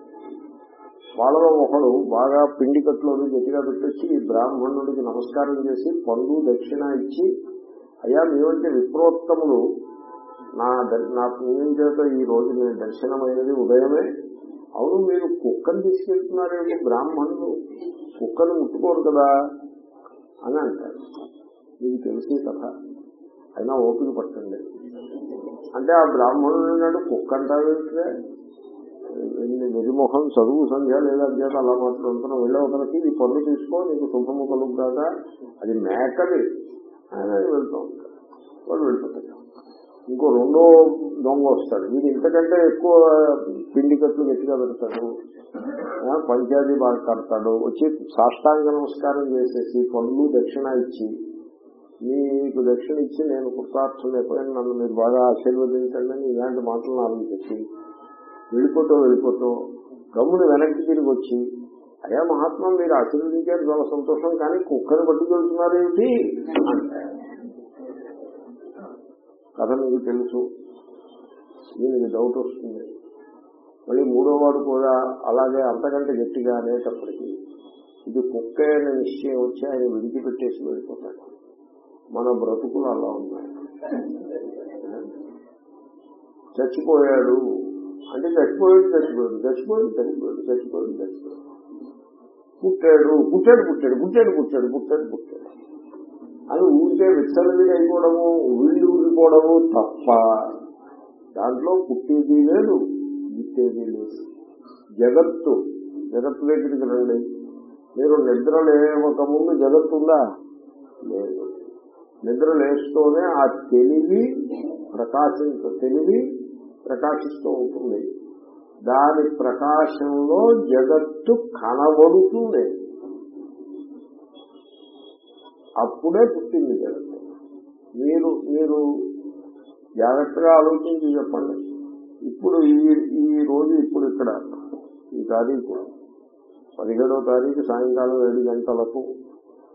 వాళ్ళలో ఒకడు బాగా పిండి కట్టులోని గట్టిగా పెట్టొచ్చి ఈ బ్రాహ్మణుడికి నమస్కారం చేసి పండు దక్షిణ ఇచ్చి అయ్యా మేమంటే విప్రోత్తములు నా ద- నా పుణ్యం చేత ఈ రోజు నేను దర్శనమైనది ఉదయమే. అవును మీరు కుక్కను తీసుకెళ్తున్నారేంటి బ్రాహ్మణులు. కుక్కను ముట్టుకోరు కదా అని అంటారు. మీకు తెలిసి కథ. అయినా ఓపిక పట్టండి. అంటే ఆ బ్రాహ్మణుడు అన్నాడు కుక్క అంటావేంటిదే వెరిమొహం చదువు సంధ్య లేదా చేత అలా మాట్లాడుతున్నాం వెళ్ళే ఒకరికి ఈ పనులు తీసుకో నీకు శుభము కలుగుతాగా అది మేకది. అని వెళ్తూ ఉంటాడు వాడు వెళ్ళిపోతాడు ఇంకో రెండో దొంగ వస్తాడు. వీడు ఇంతకంటే ఎక్కువ పిండి కట్లు గట్టిగా పెడతాడు. పంచాయతీ బాగా కడతాడు. వచ్చి సాష్టాంగ నమస్కారం చేసేసి పనులు దక్షిణ ఇచ్చి మీకు దక్షిణ ఇచ్చి నేను కృతార్థం అయిపోయాను నన్ను మీరు బాగా ఆశీర్వదించండి అని ఇలాంటి మాటలు నాలుగు చెప్పి వెళ్ళిపోతూ వెళ్ళిపోతూ గమ్ముని వెనక్కి తిరిగి వచ్చి అయ్యా మహాత్మా మీరు ఆశీర్వదించారు చాలా సంతోషం. కానీ కుక్కని పట్టుకెళ్తున్నారు ఏమిటి అంటారు. కథ మీకు తెలుసు? దీనికి డౌట్ వస్తుంది. మళ్ళీ మూడో వాడు కూడా అలాగే అంతకంటే గట్టిగా అనేటప్పటికీ ఇది కుక్కే అనే నిశ్చయం వచ్చి ఆయన విడిచిపెట్టేసి వెళ్ళిపోతాడు. మన బ్రతుకులు అలా ఉన్నాయి. చచ్చిపోయాడు. అంటే చచ్చిపోయాడు చచ్చిపోయాడు చచ్చిపోయాడు చచ్చిపోయాడు చచ్చిపోయాడు చచ్చిపోయాడు. పుట్టాడు పుట్టాడు పుట్టాడు పుట్టాడు పుట్టాడు పుట్టాడు పుట్టాడు. అని ఊరికే విచ్చలవిడి అయిపోవడము వీళ్ళు ఊరిపోవడము తప్ప. దాంట్లో పుట్టేది లేదు గిట్టేది లేదు. జగత్తు జగత్తు దగ్గరికి రండి. మీరు నిద్ర లేవక ముందు జగత్తు ఉందా లేదు. నిద్ర లేస్తూనే ఆ తెలివి ప్రకాశించ తెలివి ప్రకాశిస్తూ ఉంటుంది. దాని ప్రకాశంలో జగత్తు కనబడుతుంది. అప్పుడే పుట్టింది జగత్తు మీరు మీరు జాగ్రత్తగా ఆలోచించి చెప్పండి. ఇప్పుడు ఈ ఈ రోజు ఇప్పుడు ఇక్కడ ఈ తారీఖు పదిహేడో తారీఖు సాయంకాలం ఏడు గంటలకు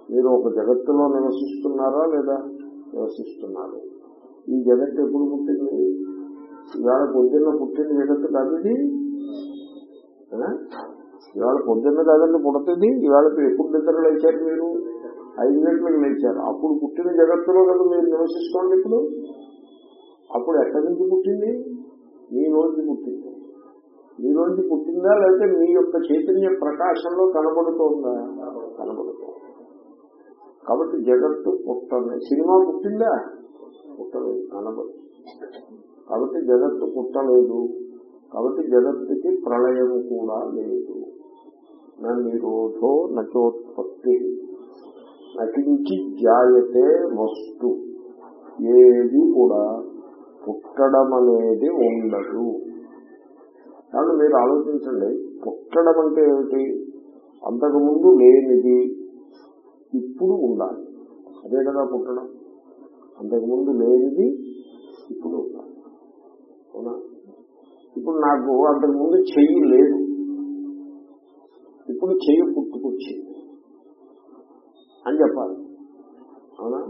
మీరు ఒక జగత్తులో నివసిస్తున్నారా లేదా నివసిస్తున్నారు? ఈ జగత్తు ఎప్పుడు పుట్టింది? ఇవాళ పొద్దున్న పుట్టిన జగత్తు కాదు ఇది ఇవాళ పొద్దున్న కాదండి పుడుతుంది. ఇవాళ ఎప్పుడు నిద్ర లేచారు మీరు? ఐదు గంటలకు లేచారు అప్పుడు పుట్టిన జగత్తులో కదా మీరు నివసిస్తోంది ఇప్పుడు అప్పుడు ఎక్కడి నుంచి పుట్టింది? మీలోంచి పుట్టింది. మీలోంచి పుట్టిందా లేకపోతే మీ యొక్క చైతన్య ప్రకాశంలో కనబడుతోందా? కనబడుతోంది. కాబట్టి జగత్తు పుట్టని సినిమా పుట్టిందా? పుట్టలేదు. కనబడు కాబట్టి జగత్తు పుట్టలేదు. కాబట్టి జగత్తుకి ప్రళయం కూడా లేదు. నా నిరోధో నచోత్పత్తి. నకించి జాయతే వస్తు. ఏది కూడా పుట్టడం అనేది ఉండదు. కాబట్టి మీరు ఆలోచించండి. పుట్టడం అంటే ఏమిటి? అంతకుముందు లేనిది ఇప్పుడు ఉండాలి. అదే కదా పుట్టడం. అంతకుముందు లేనిది ఇప్పుడు ఉండాలి. అవునా? ఇప్పుడు నాకు అంతకుముందు చెయ్యి లేదు. ఇప్పుడు చెయ్యి పుట్టుకొచ్చింది. అని చెప్పాలి. అవునా?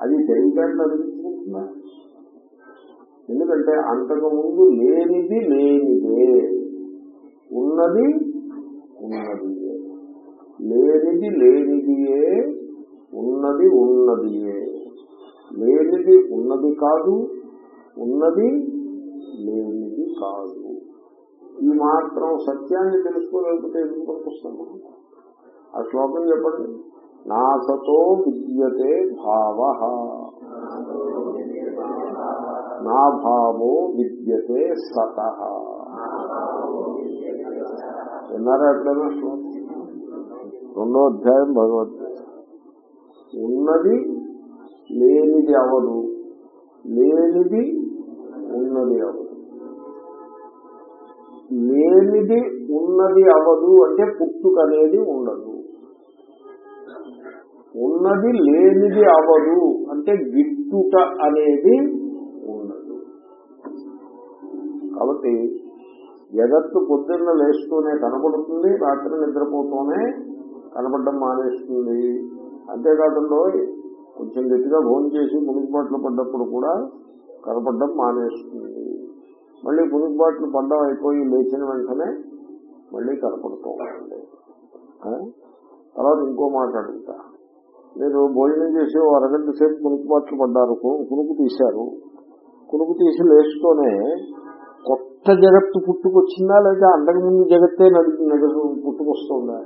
అది తెలివితేటలు అనిపించుకుంటుందా ఎందుకంటే అంతకుముందు లేనిది లేనిదే. ఉన్నది ఉన్నదియే. లేనిది లేనిదియే ఉన్నది ఉన్నదియే. లేనిది ఉన్నది కాదు ఉన్నది లేనిది కాదు. ఈ మాత్రం సత్యాన్ని తెలుసుకోలేకపోతే ఎందుకు పనిపిస్తాము ఆ శ్లోకం చెప్పండి. నాసతో విద్యతే భావ. నా భావో విద్యతే సత. విన్నారా ఎప్పుడైనా శ్లోకం? రెండో అధ్యాయం భగవద్గీత. ఉన్నది లేనిది అవదు లేనిది ఉన్నది అవదు. లేనిది ఉన్నది అవదు అంటే పుట్టుక అనేది ఉండదు. ఉన్నది లేనిది అవదు. అంటే గిట్టుట అనేది ఉండదు కాబట్టి జగత్తు పొద్దున్న లేస్తూనే కనబడుతుంది రాత్రి నిద్రపోతూనే కనబడడం మానేస్తుంది. అంతేకాకుండా కొంచెం గట్టిగా భోజనం చేసి మునిగిబాట్లు పడ్డప్పుడు కూడా కనపడడం మానేస్తుంది. మళ్ళీ మునిగిబాట్లు పడ్డం అయిపోయి లేచిన వెంటనే మళ్ళీ కనపడుతూ ఉంటుంది. తర్వాత ఇంకో మాట అడుగుతా. మీరు భోజనం చేసి ఓ అరగంట సేపు కునుకుబాట్లు పడ్డారు కునుకు తీశారు. కునుకు తీసి లేస్తూనే కొత్త జగత్తు పుట్టుకొచ్చిందా లేదా అంతకుముందు జగత్తే నడి నడుసు పుట్టుకొస్తుందా?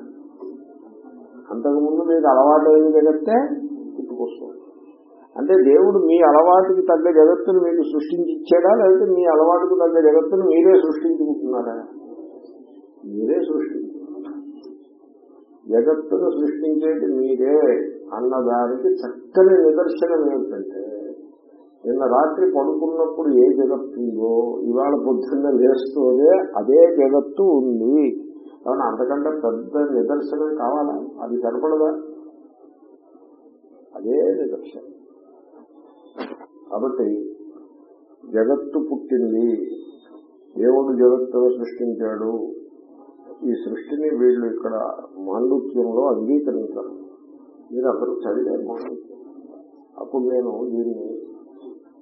అంతకుముందు మీకు అలవాటైన జగత్తే పుట్టుకొస్తుంది. అంటే దేవుడు మీ అలవాటుకి తగ్గ జగత్తును మీకు సృష్టించి ఇచ్చాడా లేకపోతే మీ అలవాటుకు తగ్గ జగత్తును మీరే సృష్టించుకుంటున్నారా? మీరే సృష్టించు జగత్తును సృష్టించేది మీరే. అన్నదానికి చక్కని నిదర్శనం ఏమిటంటే నిన్న రాత్రి పడుకున్నప్పుడు ఏ జగత్తుందో ఇవాళ పొద్దున్న లేస్తూనే అదే జగత్తు ఉంది. కాబట్టి అంతకంటే పెద్ద నిదర్శనం కావాలా? అది కనపడదా అదే నిదర్శనం. కాబట్టి జగత్తు పుట్టింది. దేవుడు జగత్తును సృష్టించాడు. ఈ సృష్టిని వీళ్ళు ఇక్కడ మాండుత్యంలో అంగీకరించారు. మీరు అందరూ చదివారు అప్పుడు నేను దీన్ని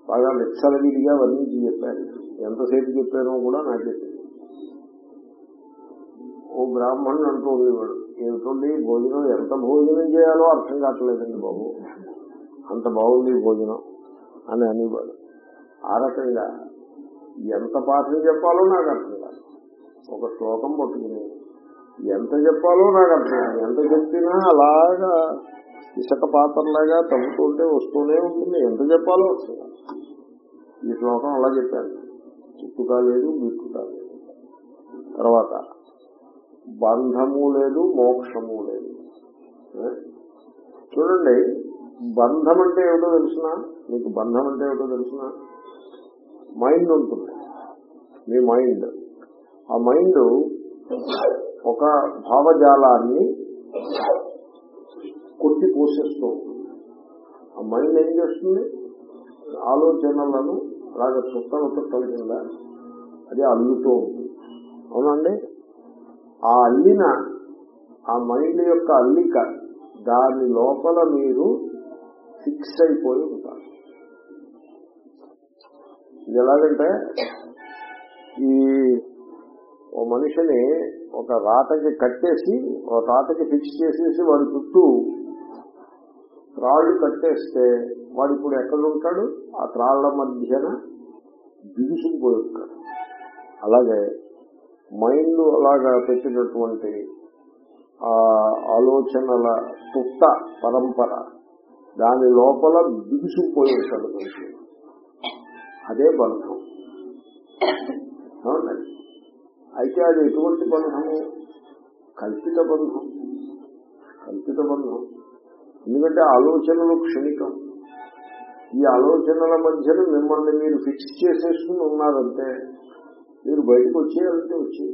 బాగా విచ్చలవిడిగా వర్ణించి చెప్పాను. ఎంతసేపు చెప్పానో కూడా నాకు తెలియదు. ఓ బ్రాహ్మణుడు అంటూ ఉండేవాడు ఏమిటండి భోజనం ఎంత భోజనం చేయాలో అర్థం కావట్లేదండి బాబు. అంత బాగుంది భోజనం అని అనేవాడు. ఆ రకంగా ఎంత పాఠం చెప్పాలో నాకు అర్థం కాదు. ఒక శ్లోకం పట్టుకుని ఎంత చెప్పాలో నాకు అర్థం ఎంత చెప్పినా అలాగా ఇసుక పాత్రలాగా తవ్వుతుంటే వస్తూనే ఉంటుంది. ఎంత చెప్పాలో వస్తుంది ఈ శ్లోకం అలా చెప్పాను చుట్టుకా లేదు బిట్టుకా కాలేదు తర్వాత బంధము లేదు మోక్షము లేదు. చూడండి బంధం అంటే ఏమిటో తెలిసిన? మీకు బంధం అంటే ఏమిటో తెలిసిన? మైండ్ ఉంటుంది. మీ మైండ్. ఆ మైండ్ ఒక భావజాలాన్ని కొట్టి పోసేస్తూ ఉంటుంది. ఆ మైండ్ ఏం చేస్తుంది? ఆలోచనలను రాగ చుట్టల చుట్టల కింద అది అల్లుతూ ఉంటుంది. అవునండి? ఆ అల్లిన ఆ మైండ్ యొక్క అల్లిక దాని లోపల మీరు ఫిక్స్ అయిపోయి ఉంటారు. ఇది ఎలాగంటే ఈ ఓ మనిషిని ఒక రాతకి కట్టేసి ఒక రాతకి ఫిక్స్ చేసేసి వాడి చుట్టూ త్రాళ్ళు కట్టేస్తే వాడు ఇప్పుడు ఎక్కడ ఉంటాడు? ఆ త్రాళ్ళ మధ్యన బిగుసుకుపోయి ఉంటాడు. అలాగే మైండ్ అలాగా పెట్టినటువంటి ఆ ఆలోచనల తుట్ట పరంపర దాని లోపల బిగుసుకుపోయి ఉంటాడు మనిషి. అదే బంధం. అయితే అది ఎటువంటి బంధము? కల్పిత బంధం. కల్పిత బంధం. ఎందుకంటే ఆలోచనలు క్షణికం. ఈ ఆలోచనల మధ్యన మిమ్మల్ని మీరు ఫిక్స్ చేసేసుకుని ఉన్నారంటే మీరు బయటకు వచ్చేయాలంటే వచ్చి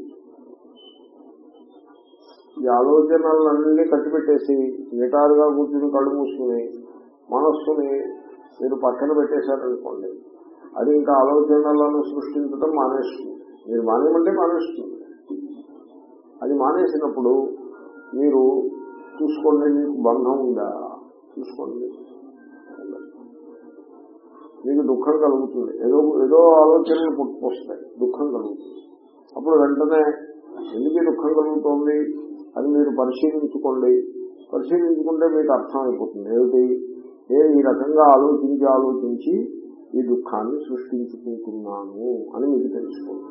ఈ ఆలోచనలన్నీ కట్టిపెట్టేసి నిటారుగా కూర్చుని కళ్ళు మూసుకుని మనస్సుని మీరు పక్కన పెట్టేశారనుకోండి అది ఇంకా ఆలోచనలను సృష్టించడం మానేస్తుంది. మీరు మానేయమంటే మానేస్తుంది. అది మానేసినప్పుడు మీరు చూసుకోండి మీకు బంధం ఉందా? చూసుకోండి. మీకు దుఃఖం కలుగుతుంది. ఏదో ఏదో ఆలోచనలు పుట్టుకొస్తాయి. దుఃఖం కలుగుతుంది. అప్పుడు వెంటనే ఎందుకు దుఃఖం కలుగుతోంది? అది మీరు పరిశీలించుకోండి. పరిశీలించుకుంటే మీకు అర్థమైపోతుంది ఏమిటి? నేను ఈ రకంగా ఆలోచించి ఆలోచించి ఈ దుఃఖాన్ని సృష్టించుకుంటున్నాను అని మీకు తెలుసుకోండి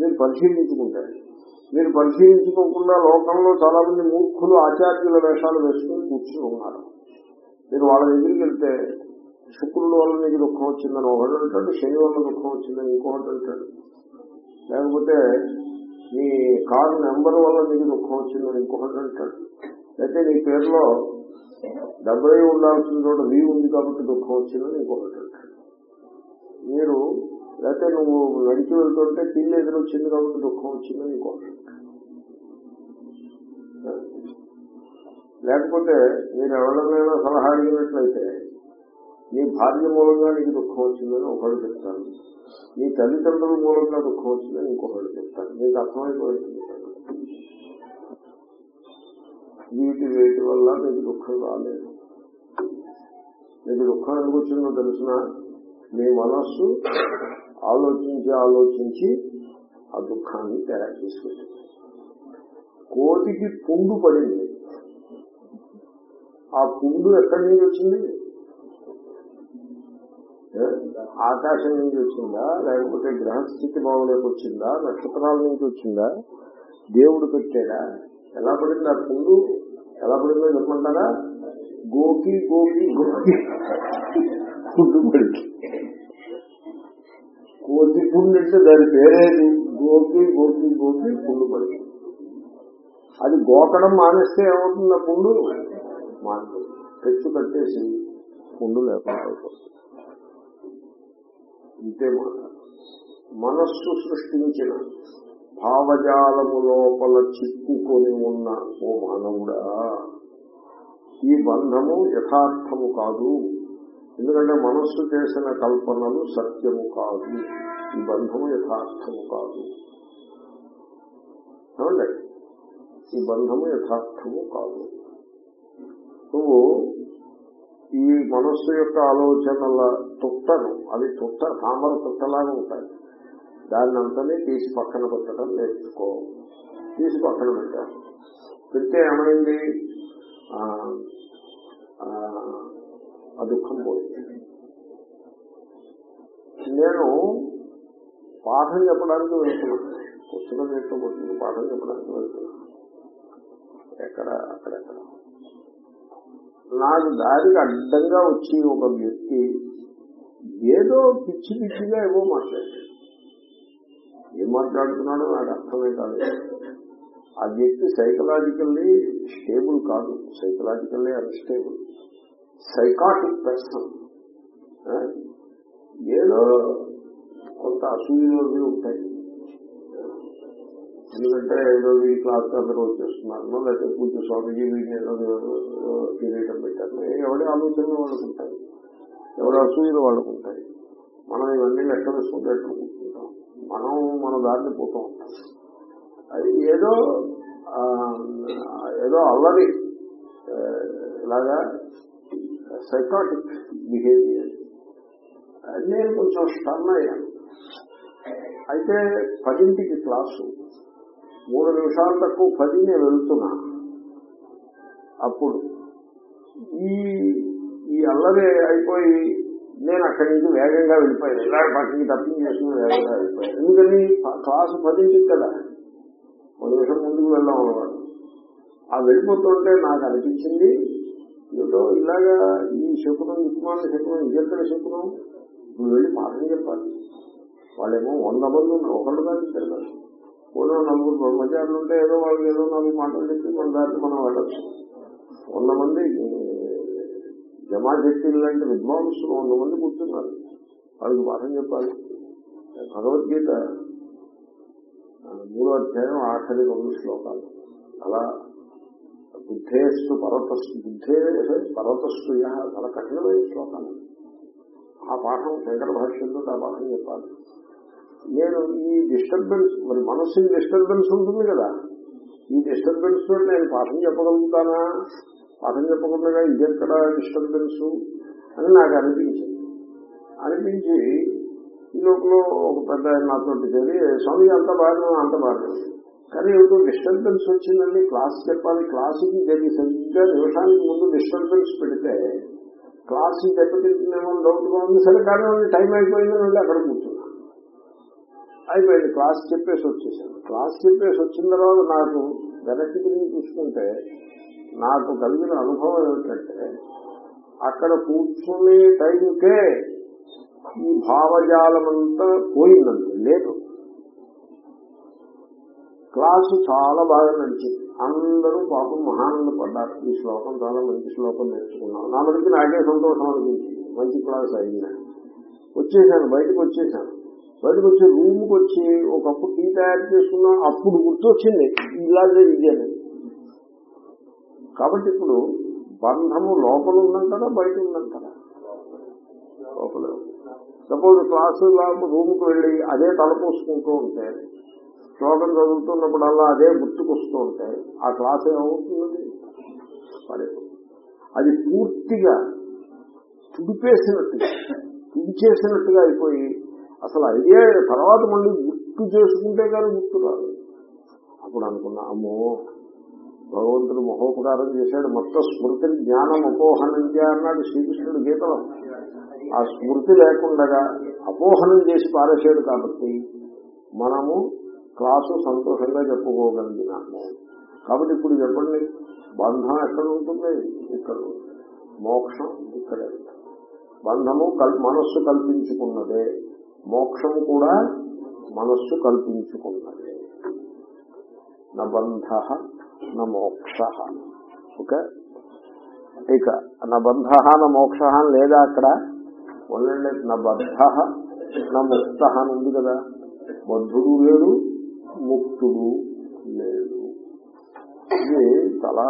మీరు పరిశీలించుకుంటే మీరు పరిశీలించుకోకుండా లోకంలో చాలా మంది మూర్ఖులు ఆచార్యుల వేషాలు వేసుకుని కూర్చుని ఉన్నారు. మీరు వాళ్ళ దగ్గరికి వెళ్తే శుక్రుడు వల్ల నీకు దుఃఖం వచ్చిందని ఒకటి అంటాడు శని వల్ల దుఃఖం వచ్చిందని ఇంకొకటి అంటాడు. లేకపోతే నీ కారు నెంబర్ వల్ల నీకు దుఃఖం వచ్చిందని ఇంకొకటి అంటాడు. అయితే నీ పేరులో డెబ్బై ఉండాల్సిన చోట వీ ఉంది కాబట్టి దుఃఖం వచ్చిందని ఇంకొకటి అంటాడు. మీరు లేకపోతే నువ్వు నడిచి వెళ్తుంటే పిల్లి ఎదురొచ్చింది కాబట్టి దుఃఖం వచ్చిందని ఇంకొకటి లేకపోతే మీరు ఎవరినైనా సలహా అడిగినట్లయితే నీ భార్య మూలంగా నీకు దుఃఖం వచ్చిందని ఒకళ్ళు చెప్తాను నీ తల్లిదండ్రుల మూలంగా దుఃఖం వచ్చిందని ఇంకొకళ్ళు చెప్తాను నీకు అర్థమైపోయింది. వీటి వేటి వల్ల నీకు దుఃఖం రాలేదు. నీకు దుఃఖం ఎందుకు వచ్చిందో తెలిసిన మీ మనస్సు ఆలోచించి ఆలోచించి ఆ దుఃఖాన్ని తయారు చేసుకుంటుంది కోతికి పుండు పడింది. ఆ పుండు ఎక్కడి నుంచి వచ్చింది? ఆకాశం నుంచి వచ్చిందా? లేకపోతే గ్రహస్థితి బాగులేక వచ్చిందా? నక్షత్రాల నుంచి వచ్చిందా? దేవుడు పెట్టాడా? ఎలా పడింది ఆ పుండు? ఎలా పడిందో చెప్పమంటారా? గోకి గోకి గోకి. పుండు పడింది. గోపి పుండు అంటే దాని పేరేది? గోపి గోపి గోపి పుండు పడి అది గోకడం మానేస్తే ఏమవుతుంది? ఆ పుండు మానుతుంది తెచ్చు కట్టేసి పుండు లేకుండా అయిపోతుంది. ఇంతే మాట. మనస్సు సృష్టించిన భావజాలము లోపల చిక్కుకొని ఉన్న ఓ మానవుడా ఈ బంధము యథార్థము కాదు. ఎందుకంటే మనస్సు చేసిన కల్పనలు సత్యము కాదు. ఈ బంధము యథార్థము కాదు. ఏమండి? ఈ బంధము యథార్థము కాదు. నువ్వు ఈ మనస్సు యొక్క ఆలోచనల తుట్టను అది తుట్ట తామర తుట్టలాగా ఉంటాయి. దాన్ని అంతనే తీసి పక్కన పెట్టడం నేర్చుకో. తీసి పక్కన పెట్టాను పెడితే ఏమైంది? ఆ, దుఃఖం పోయింది నేను పాఠం చెప్పడానికి వెళ్తున్నాను పుస్తకం నేర్చుకోబోతుంది పాఠం చెప్పడానికి వెళ్తున్నాను ఎక్కడ అక్కడెక్కడ. నాకు దారికి అడ్డంగా వచ్చి ఒక వ్యక్తి ఏదో పిచ్చి పిచ్చిగా ఏవో మాట్లాడాడు. ఏం మాట్లాడుతున్నాడో నాకు అర్థమే కాదు ఆ వ్యక్తి సైకలాజికల్లీ స్టేబుల్ కాదు. సైకలాజికల్లీ అన్స్టేబుల్ సైకాటిక్ పర్సన్ ఏదో కొంత అసూయలు ఉంటాయి. ఎందుకంటే ఏదో ఈ క్లాస్ అందరూ వచ్చేస్తున్నారు. లేకపోతే పూజ స్వామిజీ వీడిని ఏదో కిరీటం పెట్టారు. ఎవరి ఆలోచనలు వాళ్ళకు ఉంటాయి. ఎవరి అసూయలు వాళ్ళకు ఉంటాయి. మనం ఇవన్నీ లెక్క వేసుకుంటే ఎట్లా కూర్చుంటాం మనం మన దారిని పోతూ ఉంటాం. అది ఏదో ఏదో అల్లరి. ఇలాగా సైకాటిక్ బిహేవియర్ నేను కొంచెం స్టన్ అయ్యాను. అయితే పదింటికి క్లాసు మూడు నిమిషాల తక్కువ పది నేను వెళ్తున్నా. అప్పుడు ఈ ఈ అల్లరి అయిపోయి నేను అక్కడి నుంచి వేగంగా వెళ్ళిపోయాను. ఇలా పక్కకి తప్పింగ్ చేసుకుని వేగంగా వెళ్ళిపోయాను. ఎందుకని? క్లాసు పదింటికి కదా. ఒక నిమిషం ముందుకు వెళ్దాం అన్నమాట ఆ వెళ్ళిపోతుంటే నాకు అనిపించింది ఏదో ఇలాగా ఈ శకునం దిక్కుమాల శకునం ఇంకెక్కడ శకునం నువ్వు వెళ్ళి పాఠం చెప్పాలి. వాళ్ళేమో వంద మంది ఉన్నారు. ఒకళ్ళు కాదు ఇద్దరు కాదు. మూడో నలుగురు బ్రహ్మచారులు ఉంటే ఏదో వాళ్ళకి ఏదో నాలుగు మాటలు చెప్పి మన దాన్ని మనం వెళ్ళచ్చు. వంద మంది జమాశక్తులు లాంటి విద్వాంసులు వంద మంది కూర్చున్నారు. వాళ్ళకి పాఠం చెప్పాలి. భగవద్గీత మూడో అధ్యాయం ఆఖరి రెండు శ్లోకాలు. అలా బుద్ధేస్సు పర్వతస్సు బుద్ధే పర్వతస్సు చాలా కఠినమైన శ్లోకాలు ఆ పాఠం శంకర భాష్యంతో ఆ పాఠం చెప్పాలి. నేను ఈ డిస్టర్బెన్స్ మరి మనస్సుకి డిస్టర్బెన్స్ ఉంటుంది కదా? ఈ డిస్టర్బెన్స్ తోటి నేను పాఠం చెప్పగలుగుతానా? పాఠం చెప్పకుండా ఇది ఎక్కడ డిస్టర్బెన్స్ అని నాకు అనిపించింది. అనిపించి ఈ లోపల ఒక పెద్ద నాతో చేరి స్వామి అంత బాగా అంత బాగా. కానీ ఏదో డిస్టర్బెన్స్ వచ్చిందండి క్లాస్ చెప్పాలి క్లాసుకి జరిగి సరిగ్గా నిమిషానికి ముందు డిస్టర్బెన్స్ పెడితే క్లాస్ దెబ్బతింటుందేమో డౌట్గా ఉంది. సరే కానీ టైం అయిపోయిందని వెళ్ళి అక్కడ కూర్చున్నా. అయిపోయింది. క్లాస్ చెప్పేసి వచ్చేసాను. క్లాస్ చెప్పేసి వచ్చిన తర్వాత నాకు వెనక్కి తిరిగి చూసుకుంటే నాకు కలిగిన అనుభవం ఏమిటంటే అక్కడ కూర్చునే టైంకే ఈ భావజాలమంతా పోయిందండి. లేదు. క్లాసు చాలా బాగా నడిచింది. అందరూ పాపం మహానందపడ్డారు. ఈ శ్లోకం చాలా మంచి శ్లోకం నేర్చుకున్నాం. నా మటుకు నాకే సంతోషం అనిపించింది. మంచి క్లాస్ అయింది. వచ్చేసాను బయటకు వచ్చేసాను. బయటకు వచ్చి రూమ్కి వచ్చి ఒకప్పుడు టీ తయారు చేసుకున్నా అప్పుడు గుర్తొచ్చింది. ఇలాగే ఇది కాబట్టి ఇప్పుడు బంధము లోపల ఉందంటారా బయట ఉందంటారా? లోపల. సపోజ్ క్లాసు రూమ్కి వెళ్ళి అదే తలపోసుకుంటూ ఉంటే శ్లోకం చదువుతున్నప్పుడల్లా అదే గుర్తుకొస్తూ ఉంటాయి ఆ క్లాస్ ఏమవుతుంది అది పూర్తిగా తుడిపేసినట్టుగా తుడిచేసినట్టుగా అయిపోయి అసలు ఐడియా తర్వాత మళ్ళీ గుర్తు చేసుకుంటే కానీ గుర్తు రాదు. అప్పుడు అనుకున్నా అమ్మో భగవంతుడు మహోపకారం చేశాడు. మొత్తం స్మృతిని జ్ఞానం అపోహనం అన్నాడు శ్రీకృష్ణుడు గీతలో. ఆ స్మృతి లేకుండా అపోహనం చేసి పారేశాడు కాబట్టి మనము క్లాసు సంతోషంగా చెప్పుకోగలిగినాము కాబట్టి ఇప్పుడు చెప్పండి బంధం ఎక్కడ ఉంటుంది ఇక్కడ. మోక్షం ఇక్కడే. బంధము కల్- మనస్సు కల్పించుకున్నదే. మోక్షము కూడా మనస్సు కల్పించుకున్నదే. నా బంధ న మోక్ష. ఓకే? ఇక నా బంధ నా మోక్ష లేదా అక్కడ? ఉండండి నా బద్ధ నా ముక్త అని ఉంది కదా. బద్ధుడు లేడు ముక్తుడు లేడు ఇది చాలా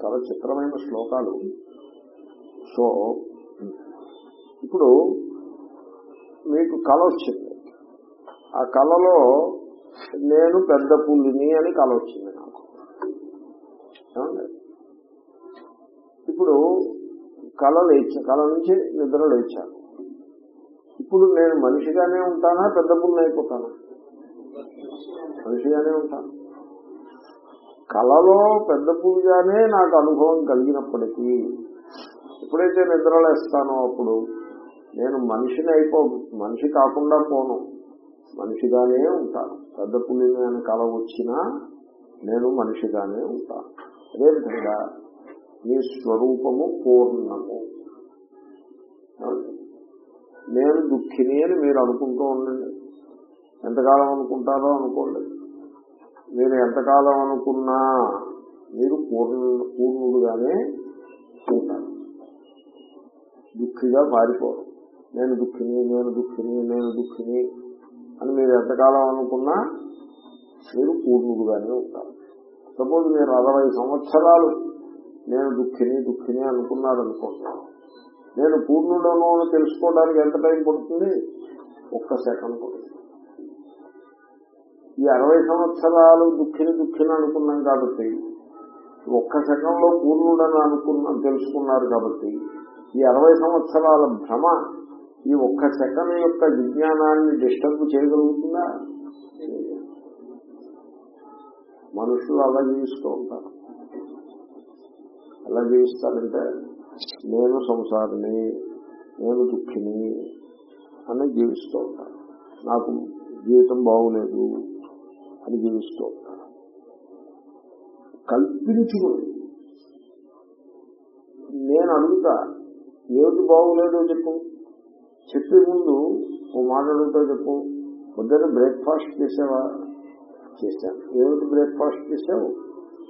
చాలా చిత్రమైన శ్లోకాలు. సో ఇప్పుడు మీకు కళ వచ్చింది. ఆ కళలో నేను పెద్ద పుల్లిని అని కళ వచ్చింది నాకు. ఇప్పుడు కళ లేచా కళ నుంచి నిద్ర లేచాను. ఇప్పుడు నేను మనిషిగానే ఉంటానా పెద్ద పుల్లి అయిపోతానా? మనిషిగానే ఉంటాను కళలో పెద్ద పులిగానే నాకు అనుభవం కలిగినప్పటికీ ఎప్పుడైతే నిద్రలేస్తానో అప్పుడు నేను మనిషిని అయిపో మనిషి కాకుండా పోను. మనిషిగానే ఉంటాను పెద్ద పుణ్యమైన కళ వచ్చినా నేను మనిషిగానే ఉంటాను అదేవిధంగా మీ స్వరూపము పూర్ణము. నేను దుఃఖిని అని మీరు అనుకుంటూ ఉండండి. ఎంతకాలం అనుకుంటారో అనుకోండి. మీరు ఎంతకాలం అనుకున్నా మీరు పూర్ణ పూర్ణుడుగానే ఉంటారు. దుఃఖిగా మారిపోరు. నేను దుఃఖిని నేను దుఃఖిని నేను దుఃఖిని అని మీరు ఎంతకాలం అనుకున్నా మీరు పూర్ణుడుగానే ఉంటారు. సపోజ్ మీరు అరవై సంవత్సరాలు నేను దుఃఖిని దుఃఖిని అనుకున్నారనుకోండి నేను పూర్ణుడను తెలుసుకోవడానికి ఎంత టైం పడుతుంది? ఒక్క సెకండ్ పడుతుంది. ఈ అరవై సంవత్సరాలు దుఃఖిని దుఃఖిని అనుకున్నాం కాబట్టి ఒక్క సెకండ్లో పూర్ణుడని అనుకున్నా తెలుసుకున్నారు కాబట్టి ఈ అరవై సంవత్సరాల భ్రమ ఈ ఒక్క సెకండ్ యొక్క విజ్ఞానాన్ని డిస్టర్బ్ చేయగలుగుతుందా? మనుషులు అలా జీవిస్తూ ఉంటారు. ఎలా జీవిస్తారంటే నేను సంసారిని నేను దుఃఖిని అని జీవిస్తూ ఉంటాను నాకు జీవితం బాగులేదు. అని జీవిస్తూ కల్పించుకుని నేను అడుగుతా ఏమిటి బాగులేదో చెప్పు. చెప్పే ముందు ఓ మాట అడుగుతా చెప్పు. పొద్దున్న బ్రేక్ఫాస్ట్ చేసావా? చేశాను ఏమిటి బ్రేక్ఫాస్ట్ చేసావు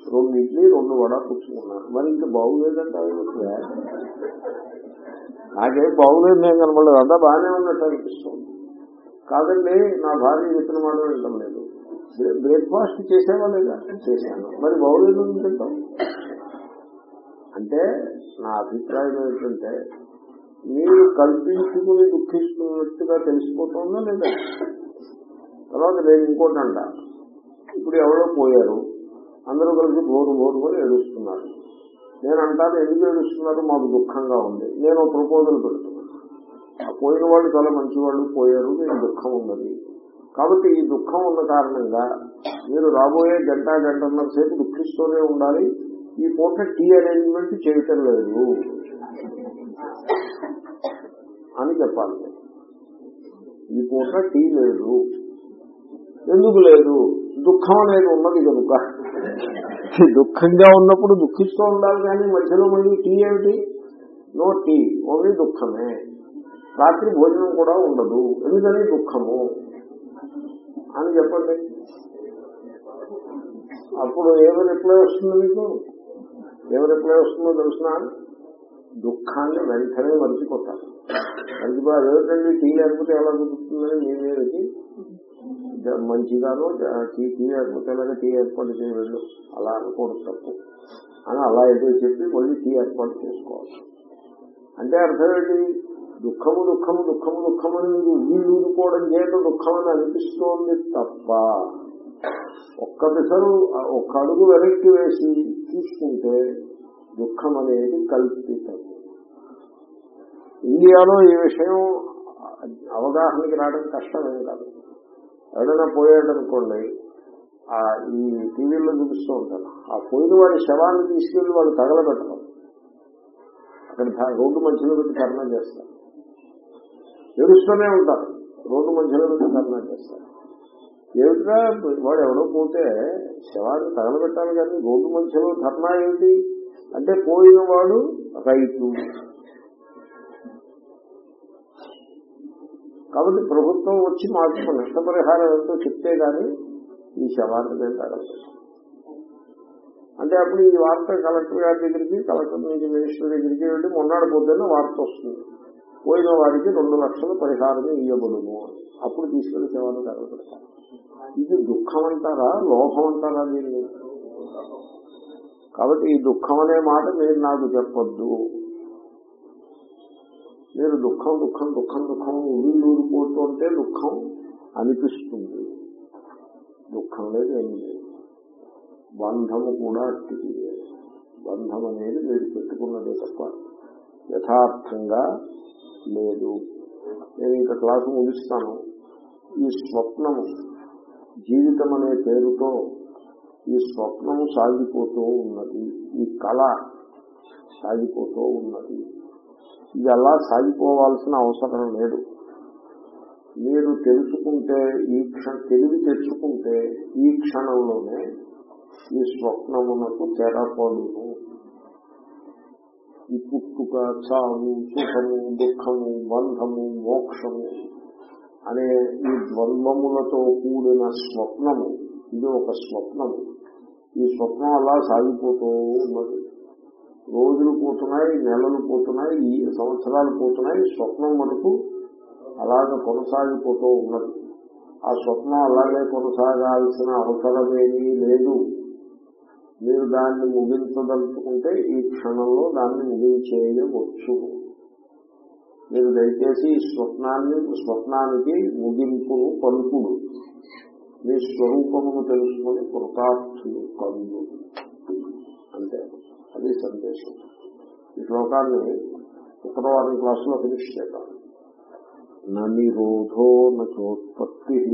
రెండు ఇడ్లీ రెండు వడ పుచ్చుకున్నాను మరి ఇంకా బాగులేదంటావు నాకేం బాగులేదు నేను కనపడలేదు అంతా బాగానే ఉన్నట్టు అనిపిస్తుంది. కాదండి నా భార్య చెప్పిన మాట వినడం లేదు. బ్రేక్ఫాస్ట్ చేసావా లేదా? చేశాను. మరి బాగులేదు తింటాం అంటే నా అభిప్రాయం ఏంటంటే మీరు కల్పించుకుని దుఃఖిస్తున్నట్టుగా తెలిసిపోతుందా లేదా? తర్వాత నేను ఇంకోటి అంట ఇప్పుడు ఎవరో పోయారు. అందరూ కలిసి బోరు బోరు అని ఏడుస్తున్నారు. నేను అంటాను ఎందుకు ఏడుస్తున్నారు? మాకు దుఃఖంగా ఉంది. నేను ప్రపోజల్ పెడుతున్నాను. ఆ పోయిన వాళ్ళు చాలా మంచి వాళ్ళు పోయారు. నేను దుఃఖం ఉన్నది. కాబట్టి ఈ దుఃఖం ఉన్న కారణంగా మీరు రాబోయే గంట గంటన్నర సేపు దుఃఖిస్తూనే ఉండాలి. ఈ పూట టీ అరేంజ్మెంట్ చేయటం లేదు అని చెప్పాలి. ఈ పూట టీ లేదు. ఎందుకు లేదు? దుఃఖం అనేది ఉన్నది కనుక. దుఃఖంగా ఉన్నప్పుడు దుఃఖిస్తూ ఉండాలి కానీ మధ్యలో మళ్ళీ టీ ఏమిటి? నో టీ ఓన్లీ దుఃఖమే. రాత్రి భోజనం కూడా ఉండదు. ఎందుకని? దుఃఖము. అని చెప్పండి. అప్పుడు ఏమి రిప్లై వస్తుంది మీకు? ఏమి రిప్లై వస్తుందో తెలిసిన? దుఃఖాన్ని వెంటనే మరిచిపోతారు. మరిచిపోయి అదేమిటండి? టీ లేకపోతే ఎలా దొరుకుతుందని మీ మీదకి? జ- మంచిగాను టీ టీ లేకపోతే ఎలాగ టీ ఏర్పాటు చేయలేదు అలా అనుకోవడం తప్పు. అని అలా ఏదో చెప్పి మళ్ళీ టీ ఏర్పాటు చేసుకోవాలి. అంటే అర్థం ఏంటి? దుఃఖము దుఃఖము దుఃఖము దుఃఖము అని మీరు వీళ్ళు ఊరుకోవడం చేత దుఃఖం అని అనిపిస్తోంది తప్ప ఒక్క పిసరు ఒక్క అడుగు వెనక్కి వేసి చూసుకుంటే దుఃఖం అనేది కల్పితం. ఇండియాలో ఈ విషయం అవగాహనకి రావడం కష్టమేం కాదు. ఎవరైనా పోయాడనుకోండి ఆ ఈ టీవీల్లో చూపిస్తూ ఉంటారు. ఆ పోయిన వాడి శవాన్ని తీసుకెళ్ళి వాళ్ళు తగలబెట్టడం అక్కడ రోడ్డు మధ్యలో పెట్టి ధర్నా చేస్తారు. ఏడుస్తూనే ఉంటారు. రోడ్డు మధ్యలో నుంచి ధర్నా చేస్తారు. ఏమిటా వాడు ఎవడో పోతే శవాన్ని తగలబెట్టాలి కానీ రోడ్డు మధ్యలో ధర్నా ఏమిటి అంటే పోయిన వాడు రైతు. కాబట్టి ప్రభుత్వం వచ్చి మాకు నష్టపరిహారం ఎంతో చెప్తే గాని ఈ శవాన్ని నేను తగలబెట్టాను అంటే అప్పుడు ఈ వార్త కలెక్టర్ గారి దగ్గరికి కలెక్టర్ నుంచి మినిస్టర్ దగ్గరికి వెళ్ళి మొన్నాడు పొద్దున్న వార్త వస్తుంది. పోయిన వారికి రెండు లక్షలు పరిహారం ఇవ్వబడును అప్పుడు తీసుకెళ్ళి సేవలు తగలబెడతారు ఇది దుఃఖం అంటారా లోభం అంటారా దీన్ని? కాబట్టి ఈ దుఃఖం అనే మాట మీరు నాకు చెప్పొద్దు. మీరు దుఃఖం దుఃఖం దుఃఖం దుఃఖం ఊరిళ్ళు ఊరిపోతుంటే దుఃఖం అనిపిస్తుంది. దుఃఖం లేదు ఏమి లేదు. బంధము కూడా అట్టిది. బంధం అనేది మీరు పెట్టుకున్నదే తప్ప. యథార్థంగా లేదు. నేను ఇంకా క్లాసు ముగిస్తాను. ఈ స్వప్నము జీవితం అనే పేరుతో ఈ స్వప్నము సాగిపోతూ ఉన్నది. ఈ కళ సాగిపోతూ ఉన్నది. ఇది అలా సాగిపోవాల్సిన అవసరం లేదు. మీరు తెలుసుకుంటే ఈ క్షణ తెలివి తెచ్చుకుంటే ఈ క్షణంలోనే ఈ స్వప్నమునకు తెరపడును. ఈ పుట్టుక చావు సుఖము దుఃఖము బంధము మోక్షము అనే ఈ ద్వంద్వములతో కూడిన స్వప్నము ఇది ఒక స్వప్నము. ఈ స్వప్నం అలా సాగిపోతూ ఉన్నది. రోజులు పోతున్నాయి నెలలు పోతున్నాయి ఈ సంవత్సరాలు పోతున్నాయి స్వప్నం మనకు అలాగే కొనసాగిపోతూ ఉన్నది. ఆ స్వప్నం అలాగే కొనసాగాల్సిన అవసరమేమీ లేదు. మీరు దాన్ని ముగించదలుచుకుంటే ఈ క్షణంలో దాన్ని ముగించేయవచ్చు. మీరు దయచేసి ఈ స్వప్నాన్ని స్వప్నానికి ముగింపును పలుకుడు. మీ స్వరూపమును తెలుసుకుని కృతార్థులు కళ్ళు అంతే. అది సందేశం. ఈ శ్లోకాన్ని శుక్రవారం క్లాసులో ఫినిష్ చేద్దాం. నిరోధో నోత్పత్తి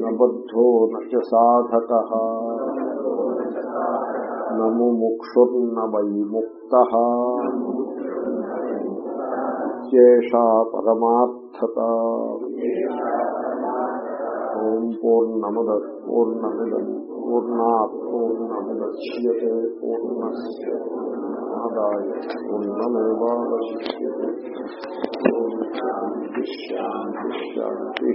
నబద్ధో నచ సాధక నము ముక్షుర్న వై ముక్త విద్యేషా పరమార్థత ఓం పూర్ణముద పూర్ణమిదం పూర్ణా పూర్ణముద్యతే పూర్ణస్ ఆదాయ పూర్ణమేవాశిష్యే శాంతి శాంతి